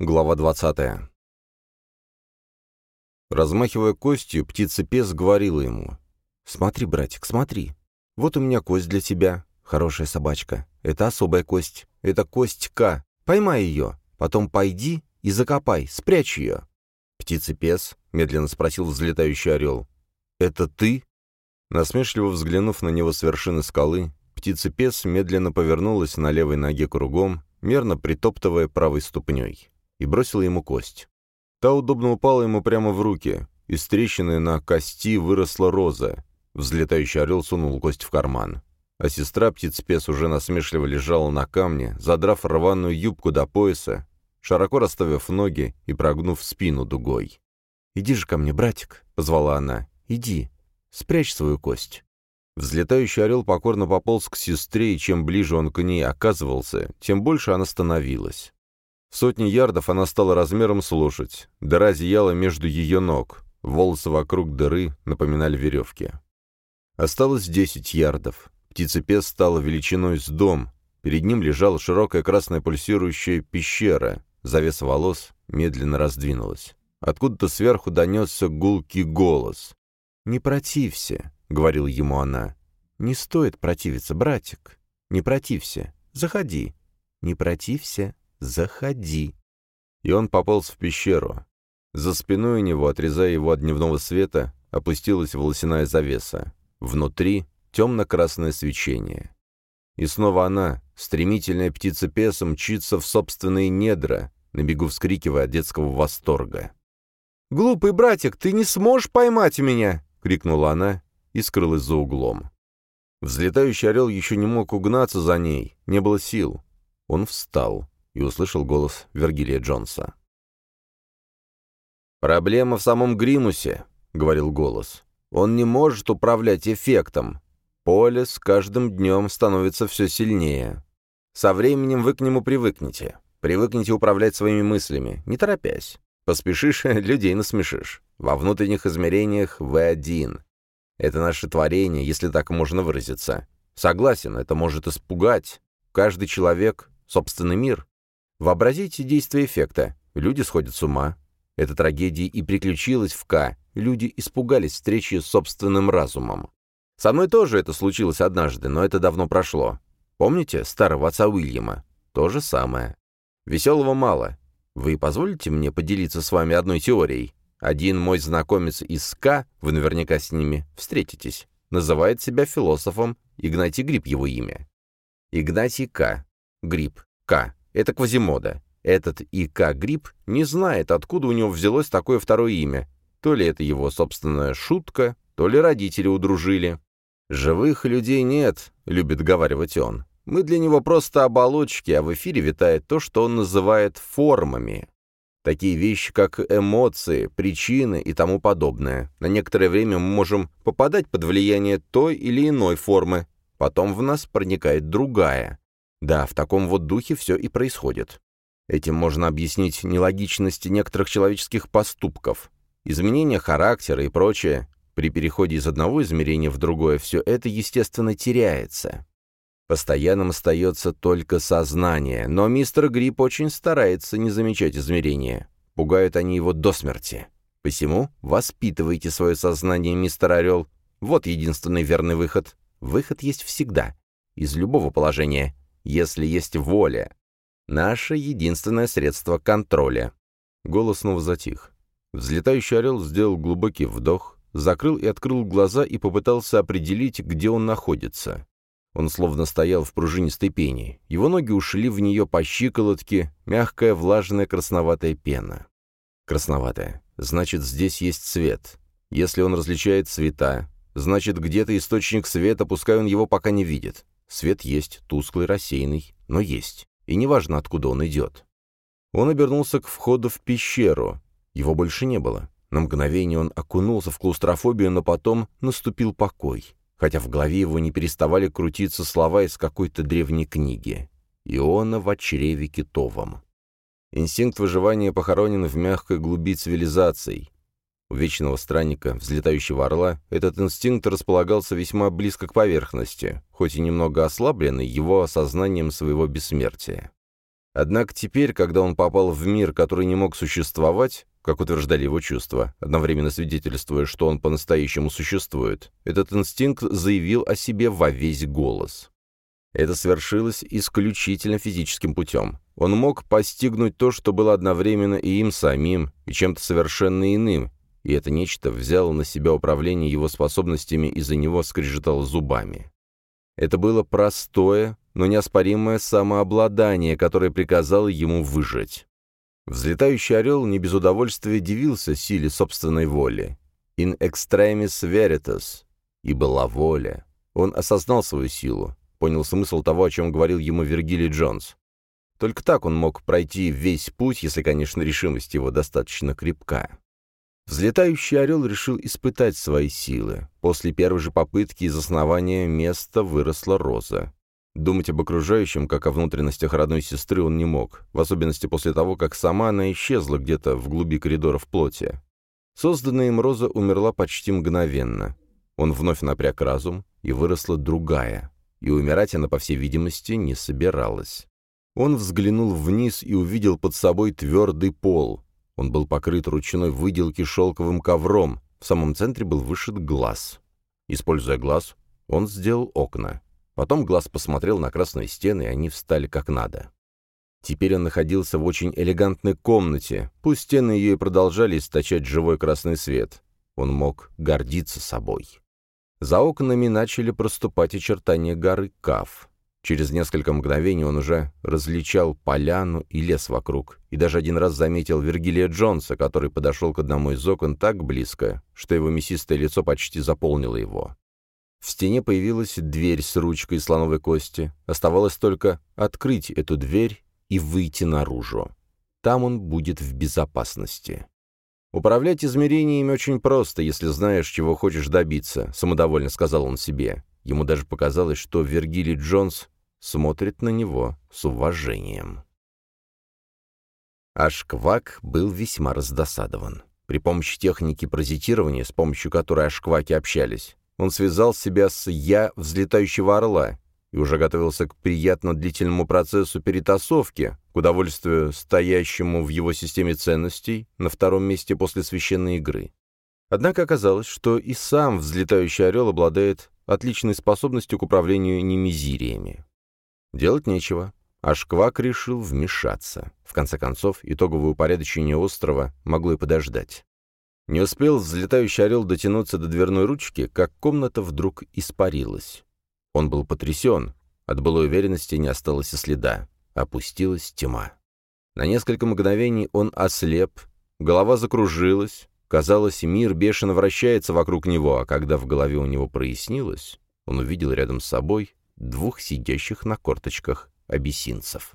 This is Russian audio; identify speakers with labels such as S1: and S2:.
S1: Глава 20. Размахивая костью, птица-пес говорила ему. «Смотри, братик, смотри. Вот у меня кость для тебя. Хорошая собачка. Это особая кость. Это кость К. Поймай ее. Потом пойди и закопай, спрячь ее». «Птица-пес?» — медленно спросил взлетающий орел. «Это ты?» Насмешливо взглянув на него с вершины скалы, птица-пес медленно повернулась на левой ноге кругом, мерно притоптывая правой ступней и бросила ему кость. Та удобно упала ему прямо в руки. Из трещины на кости выросла роза. Взлетающий орел сунул кость в карман. А сестра птиц-пес уже насмешливо лежала на камне, задрав рваную юбку до пояса, широко расставив ноги и прогнув спину дугой. «Иди же ко мне, братик», — позвала она. «Иди, спрячь свою кость». Взлетающий орел покорно пополз к сестре, и чем ближе он к ней оказывался, тем больше она становилась. Сотни ярдов она стала размером с лошадь. Дыра зияла между ее ног. Волосы вокруг дыры напоминали веревки. Осталось десять ярдов. Птицепес стала величиной с дом. Перед ним лежала широкая красная пульсирующая пещера. Завеса волос медленно раздвинулась. Откуда-то сверху донесся гулкий голос. «Не протився», — говорила ему она. «Не стоит противиться, братик. Не протився. Заходи. Не протився, «Заходи». И он пополз в пещеру. За спиной у него, отрезая его от дневного света, опустилась волосяная завеса. Внутри темно-красное свечение. И снова она, стремительная птица песа, мчится в собственные недра, на бегу вскрикивая от детского восторга. «Глупый братик, ты не сможешь поймать меня!» — крикнула она и скрылась за углом. Взлетающий орел еще не мог угнаться за ней, не было сил. Он встал и услышал голос Вергилия Джонса. «Проблема в самом Гримусе», — говорил голос. «Он не может управлять эффектом. Поле с каждым днем становится все сильнее. Со временем вы к нему привыкнете. Привыкнете управлять своими мыслями, не торопясь. Поспешишь — людей насмешишь. Во внутренних измерениях вы один. Это наше творение, если так можно выразиться. Согласен, это может испугать. Каждый человек — собственный мир. Вообразите действие эффекта. Люди сходят с ума. Эта трагедия и приключилась в К. Люди испугались встречи с собственным разумом. Со мной тоже это случилось однажды, но это давно прошло. Помните старого отца Уильяма? То же самое. Веселого мало. Вы позволите мне поделиться с вами одной теорией? Один мой знакомец из К, вы наверняка с ними встретитесь, называет себя философом Игнатий Гриб его имя. Игнатий К. Гриб. К. Это Квазимода. Этот И.К. Гриб не знает, откуда у него взялось такое второе имя. То ли это его собственная шутка, то ли родители удружили. «Живых людей нет», — любит говаривать он. «Мы для него просто оболочки, а в эфире витает то, что он называет формами. Такие вещи, как эмоции, причины и тому подобное. На некоторое время мы можем попадать под влияние той или иной формы, потом в нас проникает другая. Да, в таком вот духе все и происходит. Этим можно объяснить нелогичность некоторых человеческих поступков, изменение характера и прочее. При переходе из одного измерения в другое все это, естественно, теряется. Постоянным остается только сознание, но мистер Грипп очень старается не замечать измерения. Пугают они его до смерти. Посему воспитывайте свое сознание, мистер Орел. Вот единственный верный выход. Выход есть всегда. Из любого положения если есть воля. Наше единственное средство контроля. Голос снова затих. Взлетающий орел сделал глубокий вдох, закрыл и открыл глаза и попытался определить, где он находится. Он словно стоял в пружинистой пене. Его ноги ушли в нее по щиколотке, мягкая, влажная, красноватая пена. Красноватая. Значит, здесь есть свет. Если он различает цвета, значит, где-то источник света, пускай он его пока не видит. Свет есть, тусклый, рассеянный, но есть. И неважно, откуда он идет. Он обернулся к входу в пещеру. Его больше не было. На мгновение он окунулся в клаустрофобию, но потом наступил покой. Хотя в голове его не переставали крутиться слова из какой-то древней книги. «Иона в чреве китовом». Инстинкт выживания похоронен в мягкой глуби цивилизаций. У вечного странника, взлетающего орла, этот инстинкт располагался весьма близко к поверхности, хоть и немного ослабленный его осознанием своего бессмертия. Однако теперь, когда он попал в мир, который не мог существовать, как утверждали его чувства, одновременно свидетельствуя, что он по-настоящему существует, этот инстинкт заявил о себе во весь голос. Это свершилось исключительно физическим путем. Он мог постигнуть то, что было одновременно и им самим, и чем-то совершенно иным, и это нечто взяло на себя управление его способностями и за него скрежетало зубами. Это было простое, но неоспоримое самообладание, которое приказало ему выжить. Взлетающий орел не без удовольствия дивился силе собственной воли. «In extremis veritas» — и была воля. Он осознал свою силу, понял смысл того, о чем говорил ему Вергилий Джонс. Только так он мог пройти весь путь, если, конечно, решимость его достаточно крепка. Взлетающий орел решил испытать свои силы. После первой же попытки из основания места выросла роза. Думать об окружающем, как о внутренностях родной сестры, он не мог, в особенности после того, как сама она исчезла где-то в глуби коридора в плоти. Созданная им роза умерла почти мгновенно. Он вновь напряг разум, и выросла другая, и умирать она, по всей видимости, не собиралась. Он взглянул вниз и увидел под собой твердый пол, он был покрыт ручной выделки шелковым ковром, в самом центре был вышит глаз. Используя глаз, он сделал окна. Потом глаз посмотрел на красные стены, и они встали как надо. Теперь он находился в очень элегантной комнате, пусть стены ее и продолжали источать живой красный свет. Он мог гордиться собой. За окнами начали проступать очертания горы Каф. Через несколько мгновений он уже различал поляну и лес вокруг, и даже один раз заметил Вергилия Джонса, который подошел к одному из окон так близко, что его мясистое лицо почти заполнило его. В стене появилась дверь с ручкой слоновой кости. Оставалось только открыть эту дверь и выйти наружу. Там он будет в безопасности. «Управлять измерениями очень просто, если знаешь, чего хочешь добиться», — самодовольно сказал он себе. Ему даже показалось, что Вергилий Джонс смотрит на него с уважением. Ашквак был весьма раздосадован. При помощи техники паразитирования, с помощью которой ашкваки общались, он связал себя с «я» взлетающего орла и уже готовился к приятно длительному процессу перетасовки, к удовольствию стоящему в его системе ценностей на втором месте после священной игры. Однако оказалось, что и сам взлетающий орел обладает отличной способностью к управлению немезириями. Делать нечего. Ашквак решил вмешаться. В конце концов, итоговое упорядочение острова могло и подождать. Не успел взлетающий орел дотянуться до дверной ручки, как комната вдруг испарилась. Он был потрясен. От былой уверенности не осталось и следа. Опустилась тьма. На несколько мгновений он ослеп, голова закружилась, Казалось, мир бешено вращается вокруг него, а когда в голове у него прояснилось, он увидел рядом с собой двух сидящих на корточках абиссинцев.